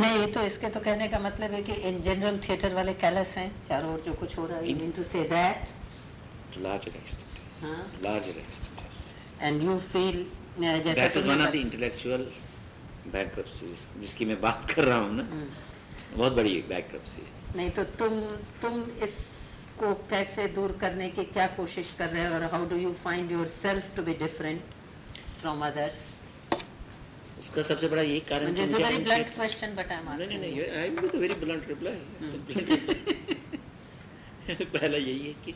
नहीं तो इसके तो कहने का मतलब है कि इन जनरल थिएटर वाले कैलस हैं चारों ओर जो कुछ हो रहा है इन टू से दैट. हाँ larger extent, yes. And you feel जैसा तुमने one of बत- the intellectual bankruptcies जिसकी मैं बात कर रहा हूँ ना हम्म। बहुत बड़ी है नहीं तो तुम तुम इसको कैसे दूर करने की क्या कोशिश कर रहे हो और how do you find yourself to be different from others उसका सबसे बड़ा यही कारण Which कि is a मुझे very उनसे- blunt question, but I'm नहीं नहीं asking नहीं you. I will give very blunt reply पहला यही है कि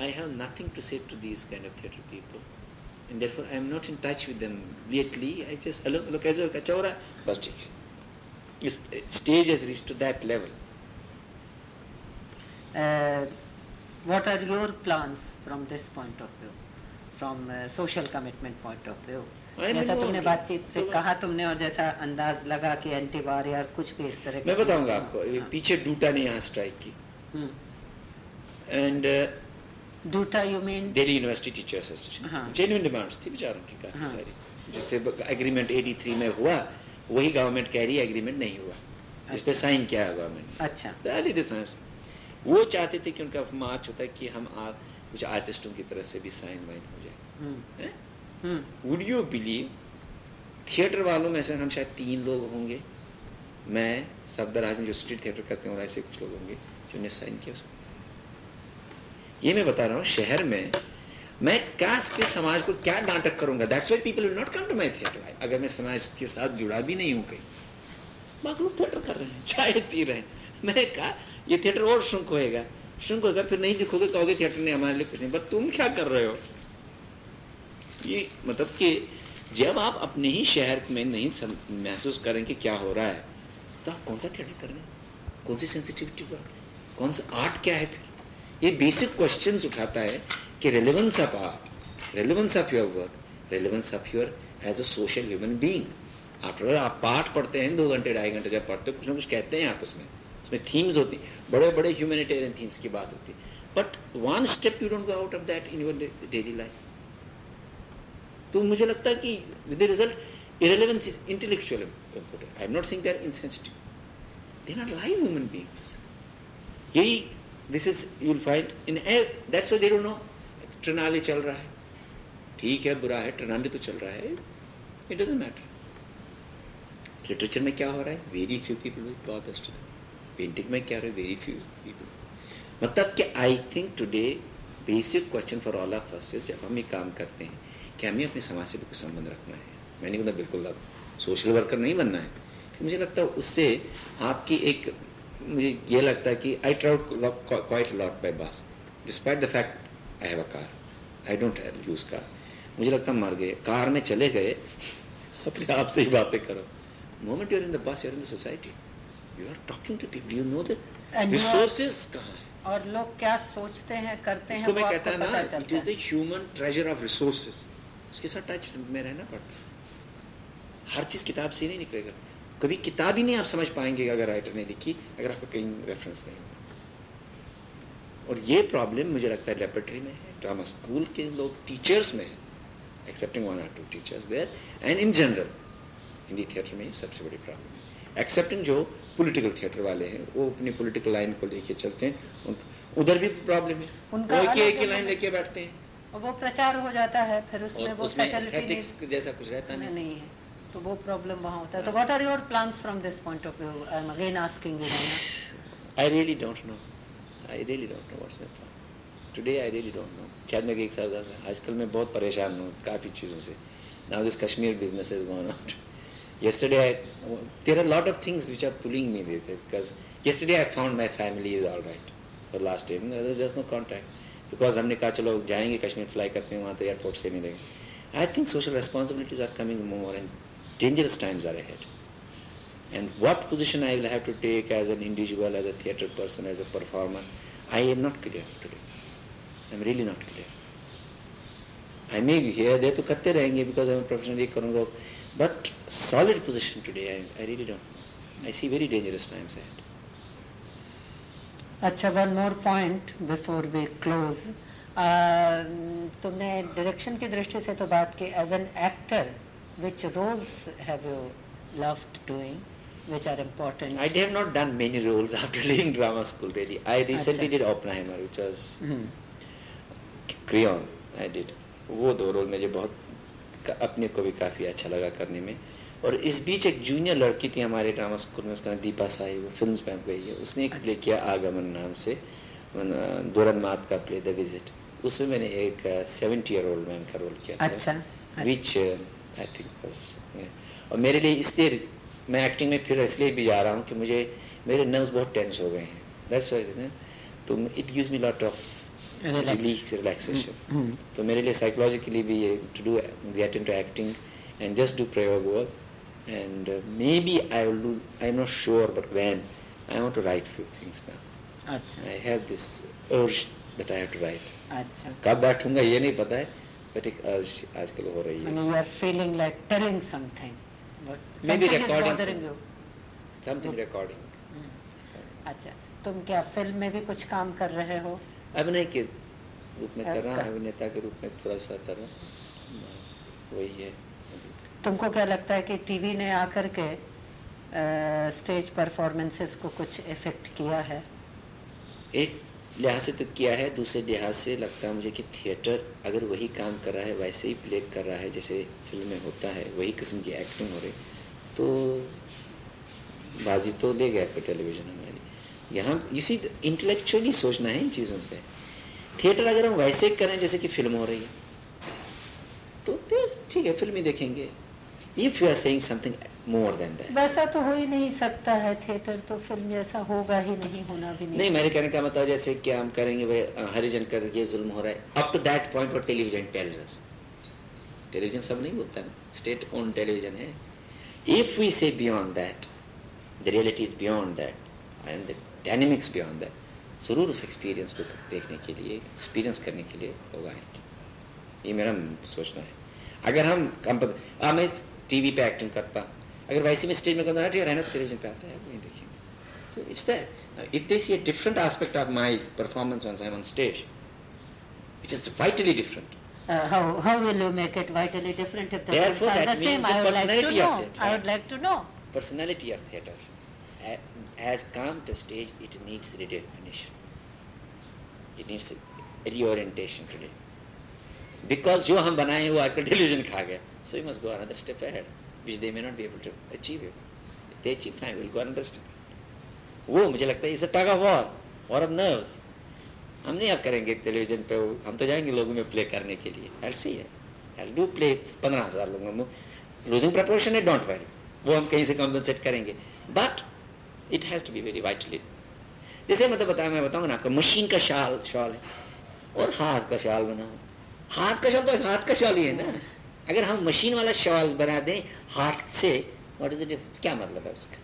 I have nothing to say to these kind of theatre people and therefore I am not in touch with them lately I just hello hello कैसे हो अच्छा हो रहा है बस ठीक है इस stage has reach to that level Uh, what are your plans from this point of view from uh, social commitment point of view I mean, जैसा तुमने बातचीत से तो- कहा तुमने और जैसा अंदाज लगा कि एंटी वार या कुछ भी इस तरह मैं बताऊँगा आपको ये हाँ, पीछे डूटा ने यहाँ स्ट्राइक की। हम्म। And DUTA you mean Delhi university teachers association. Genuine demands थी बेचारों की काफ़ी हाँ। सारी जिससे एग्रीमेंट 83 में हुआ वही गवर्नमेंट कह रही है एग्रीमेंट नहीं हुआ। इस पे अच्छा। साइन किया है गवर्नमेंट अच्छा। वो चाहते थे कि उनका मार्च होता है कि हम आ, कुछ आर्टिस्टों की तरफ़ से भी साइन वाइन हो जाए। हम्म, वुड यू बिलीव थिएटर वालों में से हम शायद तीन लोग होंगे। मैं सफदराज में जो स्ट्रीट थिएटर करते हैं और ऐसे कुछ लोग होंगे जिन्होंने साइन किया उसको ये मैं बता रहा हूँ, शहर में मैं क्या के समाज को क्या नाटक करूँगा? That's why people not come to my theatre अगर मैं समाज के साथ जुड़ा भी नहीं हूँ कहीं। बाकी लोग थिएटर कर रहे हैं, चाय पी रहे हैं। मैंने कहा, ये थिएटर और शुंक होएगा। शुंक होगा फिर नहीं दिखोगे कहोगे थिएटर ने हमारे लिए कुछ नहीं। बट तुम क्या कर रहे हो? ये मतलब कि जब आप अपने ही शहर में नहीं महसूस करें कि क्या हो रहा है तो आप कौन सा थिएटर कर रहे हैं? कौन सी सेंसिटिविटी पर कौन सा आर्ट क्या है फिर? ये बेसिक क्वेश्चन उठाता है कि relevance of art relevance of your work relevance of your as a social human after आप पाठ पढ़ते हैं, दो घंटे, ढाई घंटे जब पढ़ते हो, कुछ ना कुछ कहते हैं आपस में। उसमें थीम्स होती बड़े बड़े ह्यूमैनिटेरियन थीम्स की बात होती है। But one step you don't go out of that in your daily life तो मुझे लगता है कि with result irrelevance is intellectual I am not sing insensitive there are live human beings यही this is you'll find in that's वो there no ट्रनाली चल रहा है ठीक है बुरा है ट्रनाली तो चल रहा है इट डजेंट मैटर लिटरेचर में क्या हो रहा है वेरी फ्यू पीपल विथ बहुत अस्ट पेंटिंग में क्या हो रहा है वेरी फ्यू पीपल मतलब कि I think today basic question for all of first जब हम ये काम करते हैं कि हमें अपने समाज से भी कुछ संबंध रखना है। मैंने कहता बिल्कुल अब सोशल वर्कर नहीं बनना है। मुझे लगता है उससे आपकी एक मुझे ये लगता है कि I travelled quite lot by bus. Despite the fact I have a car I don't have use car मुझे लगता है मर गए। कार में चले गए। अपने आप से ही बातें करो। Moment you're in the bus you're in the society you are talking to people you know the resources कहाँ है। और लोग क्या सोचते हैं करते हैं वो मैं कहता है ना it is the human treasure of resources उसके साथ टच में रहना पड़ता है। हर चीज़ किताब से ही नहीं निकलेगा। कभी किताब ही नहीं आप समझ पाएँगे अगर राइटर ने लिखी अगर आपका कहीं रेफरेंस नहीं होगा और ये प्रॉब्लम मुझे लगता है लेबोरेटरी में है ड्रामा स्कूल के लोग टीचर्स में है excepting one or two teachers there and in general Hindi theatre में सबसे बड़ी प्रॉब्लम है। एक्सेप्टिंग जो पॉलिटिकल थिएटर वाले हैं वो अपनी पॉलिटिकल लाइन को लेके चलते हैं उधर भी प्रॉब्लम है। उनका एक ही- लाइन लेके बैठते हैं। वो प्रचार हो जाता है फिर उसमें वो उसमें जैसा कुछ रहता नहीं नहीं है तो वो प्रॉब्लम वहाँ होता है तो what are your plans from this point of view I am again asking you I really don't know. I really don't know what's my plan. Today I really don't know. शायद मैं एक साल आजकल मैं बहुत परेशान हूँ काफ़ी चीज़ों से Now this Kashmir business has gone out. Yesterday I, there are a lot of things which are pulling me with it because yesterday I found my family is all right for last day. No, There's no contact. Because हमने कहा चलो जाएंगे Kashmir fly करते हैं वहाँ तो airport से मिलेंगे I think social responsibilities are coming more and dangerous times are ahead. And what position I will have to take as an individual, as a theatre person, as a performer, I am not clear today. I am really not clear. I may be here, there तो करते रहेंगे because I am a professional, ये करूँगा. But solid position today, I, I really don't know. I see very dangerous times ahead. अच्छा one more point before we close तुमने direction की दृष्टि से तो बात की as an actor which roles have you loved doing which are important? I have not done many roles after leaving drama school really. I recently Acha. did Oppenheimer which was Hmm. क्रियन I did वो दो role मुझे बहुत क- अपने को भी काफ़ी अच्छा लगा करने में और इस बीच एक जूनियर लड़की थी हमारे ड्रामा स्कूल में उसका नाम दीपा साई वो फ़िल्म में गई है। उसने एक प्ले किया आगमन नाम से दुरन मात का प्ले द विज़िट उसमें मैंने एक सेवेंटी ईयर ओल्ड मैन का रोल किया अच्छा विच आई थिंक और मेरे लिए इसलिए मैं एक्टिंग में फिर इसलिए भी जा रहा हूँ कि मुझे मेरे नर्व्स बहुत टेंस हो गए हैं। दैट्स व्हाई तो it gives me lot of. Relief relaxation. तो मेरे लिए साइकोलॉजिकली भी ये to do get into acting and just do प्रयोग work be I will do I am not sure but when I want to write few things now अच्छा। I have this urge that I have to write अच्छा। कब बैठूँगा ये नहीं पता है but एक अर्ज़ आजकल हो रही है। When you are feeling like telling something, but Maybe something is recording bothering you. Something recording Hmm. अच्छा तुम क्या फ़िल्म में भी कुछ काम कर रहे हो? अभिनय के रूप में कर रहा हूँ अभिनेता के रूप में थोड़ा सा कर रहा हूँ वही है। तुमको क्या लगता है कि टीवी ने आकर के स्टेज परफॉर्मेंसेस को कुछ इफ़ेक्ट किया है? एक लिहाज से तो किया है, दूसरे लिहाज से लगता है मुझे कि थिएटर अगर वही काम कर रहा है, वैसे ही प्ले कर रहा है, जैसे फ़िल्म में होता है, वही किस्म की एक्टिंग हो रही। तो बाजी तो ले गया फिर टेलीविज़न हमारी। यहाँ इसी इंटेलेक्चुअली सोचना है इन चीज़ों पे। थिएटर अगर हम वैसे करें जैसे कि फ़िल्म हो रही है तो ठीक है फ़िल्म ही देखेंगे। If you are saying something more than that वैसा तो हो ही नहीं सकता है थिएटर तो फ़िल्म जैसा होगा ही नहीं होना भी नहीं नहीं मेरे कहने का मतलब जैसे कि हम करेंगे भाई हरिजन कर ये जुल्म हो रहा है। अप टू दैट पॉइंट और टेलीविज़न टेल्स अस टेलीविज़न सब नहीं बोलता ना। स्टेट ओन टेलीविज़न है। If we say beyond that the reality is beyond that and the dynamics beyond that ज़रूर उस एक्सपीरियंस को देखने के लिए एक्सपीरियंस करने के लिए लोग आएँगे ये मेरा सोचना है। अगर हम मैं टीवी पे एक्टिंग करता अगर वैसे में स्टेज में करना ठीक रहना तो टेलीविज़न पे आता है नहीं देखेंगे So it's there. Now, if they see a different aspect of my performance once I'm on stage, it is vitally different. Uh, how how will you make it vitally different if the Therefore, are the same? I would like to know. I would like to know. Personality of theatre has come to stage, it needs redefinition. It needs reorientation today. Because जो हम बनाए हैं वो आजकल television खा गया so you must go another step ahead, which they may not be able to achieve it. If they achieve fine we'll go another step वो मुझे लगता है इसे tug of war war of nerves हम नहीं अब करेंगे टेलीविज़न पे, हम तो जाएँगे लोगों में प्ले करने के लिए। एल सी है एल डू प्ले पंद्रह हज़ार लोगों में। लूजिंग प्रपोर्शन है डोंट वरी वो हम कहीं से कॉम्पनसेट करेंगे। But it has to be very vitally जैसे मतलब बताया, मैं बताऊँगा ना, आपका मशीन का शाल, शॉल है। और हाथ का शाल बनाओ। हाथ का शाल तो हाथ का शाल ही है ना। अगर हम मशीन वाला शाल बना दें हाथ से व्हाट इज़ इट क्या मतलब है उसका?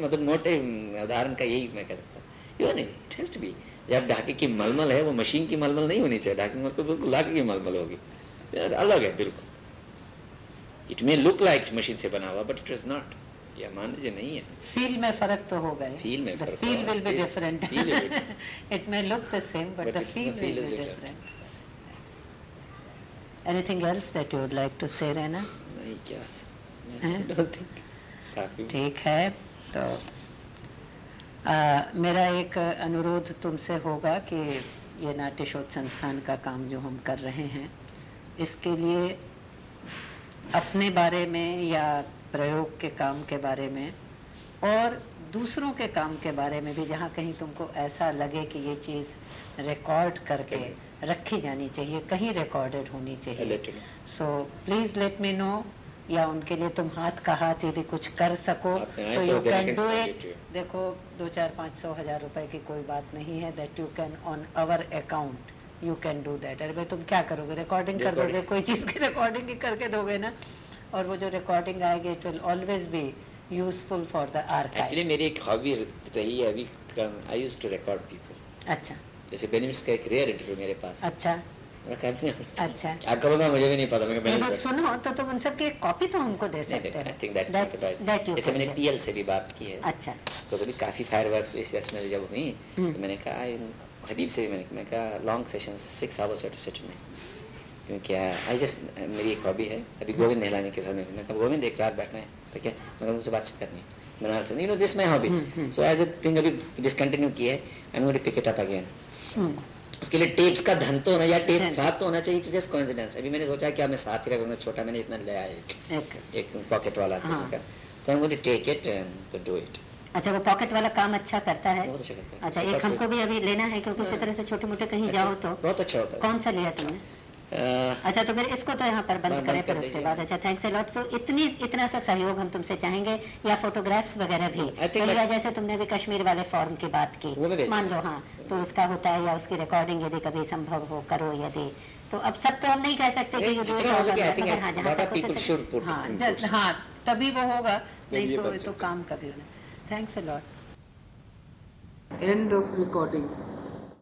मतलब मोटे उदाहरण का यही मैं कह सकता हूँ। यो नहीं? इट हैज़ जब ढाके की मलमल है वो मशीन की मलमल नहीं होनी चाहिए। ढाके की मलमल बिल्कुल लाके की मलमल होगी। अलग है बिल्कुल। It may look like machine से बना हुआ बट इट इज़ नॉट यह मान लीजिए नहीं है। Feel में फ़र्क तो होगा. Feel में फ़र्क feel होगा. will be Feel- different. feel will be- it may look the same, but, But the it's- feel, the feel will is be different. different. Anything else that you would like to say, Rena? नहीं क्या? ठीक है तो आ, मेरा एक अनुरोध तुमसे होगा कि ये नाट्य शोध संस्थान का काम जो हम कर रहे हैं इसके लिए अपने बारे में या प्रयोग के काम के बारे में और दूसरों के काम के बारे में भी जहाँ कहीं तुमको ऐसा लगे कि ये चीज़ रिकॉर्ड करके रखी जानी चाहिए कहीं रिकॉर्डेड होनी चाहिए। So please let me know या उनके लिए तुम हाथ का हाथ यदि कुछ कर सको तो यू कैन डू इट. देखो दो चार पाँच सौ हज़ार रुपए की कोई बात नहीं है that you can on our account you can do that अरे भाई तुम क्या करोगे? रिकॉर्डिंग कर दोगे? कोई चीज़ की रिकॉर्डिंग ही करके दोगे ना? और वो जो रिकॉर्डिंग आएगी it will always be useful for the actually मेरी एक हॉबी रही है अभी I use to record people अच्छा। जैसे बेनिफिट्स का एक रेयर इंटरव्यू मेरे पास अच्छा। मैं हूँ। अच्छा। आप कब मुझे भी नहीं पता मैं सुनो तो तुम उन सबकी एक कॉपी तो हमको दे सकते आई थिंक हो दैट्स जैसे मैंने पीएल से भी बात की है। अच्छा। तो अभी काफ़ी फायर वर्क इस वजह में जब हुई हम्म। तो मैंने कहा हबीब से भी मैंने मैंने कहा long session six hours eight set में. क्योंकि आई जस्ट मेरी एक हॉबी है। अभी गोविंद नहलानी के साथ में मैं कहा गोविंद एक रात बैठना है। तो क्या मैं मुझसे बातचीत करनी है। Banaras you know this my hobby so as a thing अभी डिसकंटिन्यू किया है I am going to pick it up again उसके लिए टेप्स का धन तो होना या टेप साथ तो होना चाहिए जस्ट कोइंसिडेंस अभी मैंने सोचा क्या मैं साथ ही रखूँगा छोटा मैंने इतना ले आया एक। एक पॉकेट वाला हाँ. तो टू टेक इट तो डू इट अच्छा वो पॉकेट वाला काम अच्छा करता है? बहुत अच्छा करता है। अच्छा एक हमको भी अभी लेना है क्योंकि इसी हाँ। तरह से छोटे मोटे कहीं अच्छा, जाओ तो। बहुत अच्छा होता है। कौन सा लिया तुमने? अच्छा तो फिर इसको तो यहाँ पर बंद करें फिर उसके बाद। अच्छा थैंक्स अ लॉट तो इतनी इतना सा सहयोग हम तुमसे चाहेंगे या फोटोग्राफ्स वगैरह भी? कई जैसे तुमने अभी कश्मीर वाले फॉर्म की बात की। मान लो हाँ तो उसका होता है या उसकी रिकॉर्डिंग यदि कभी संभव हो करो यदि। तो अब सब तो हम नहीं कह सकते कि ये हाँ जहाँ तक हाँ हाँ। तभी वो होगा नहीं तो तो काम कभी thanks a lot end of recording.